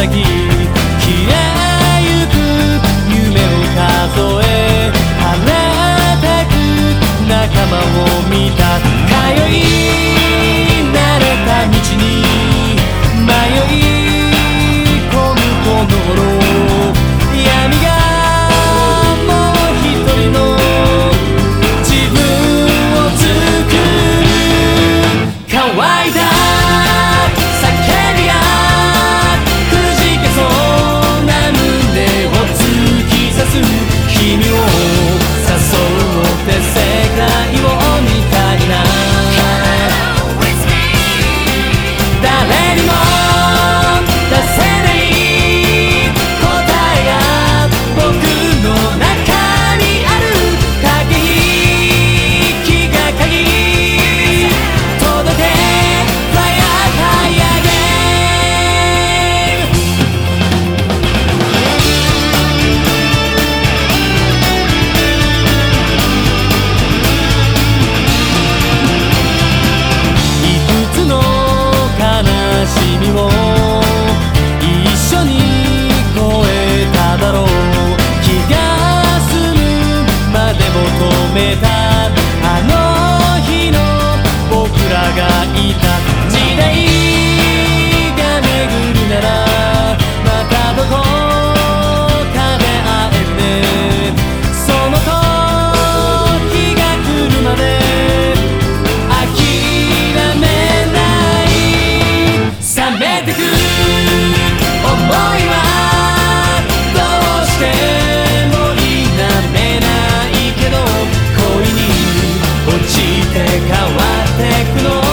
daqui. 変わってくの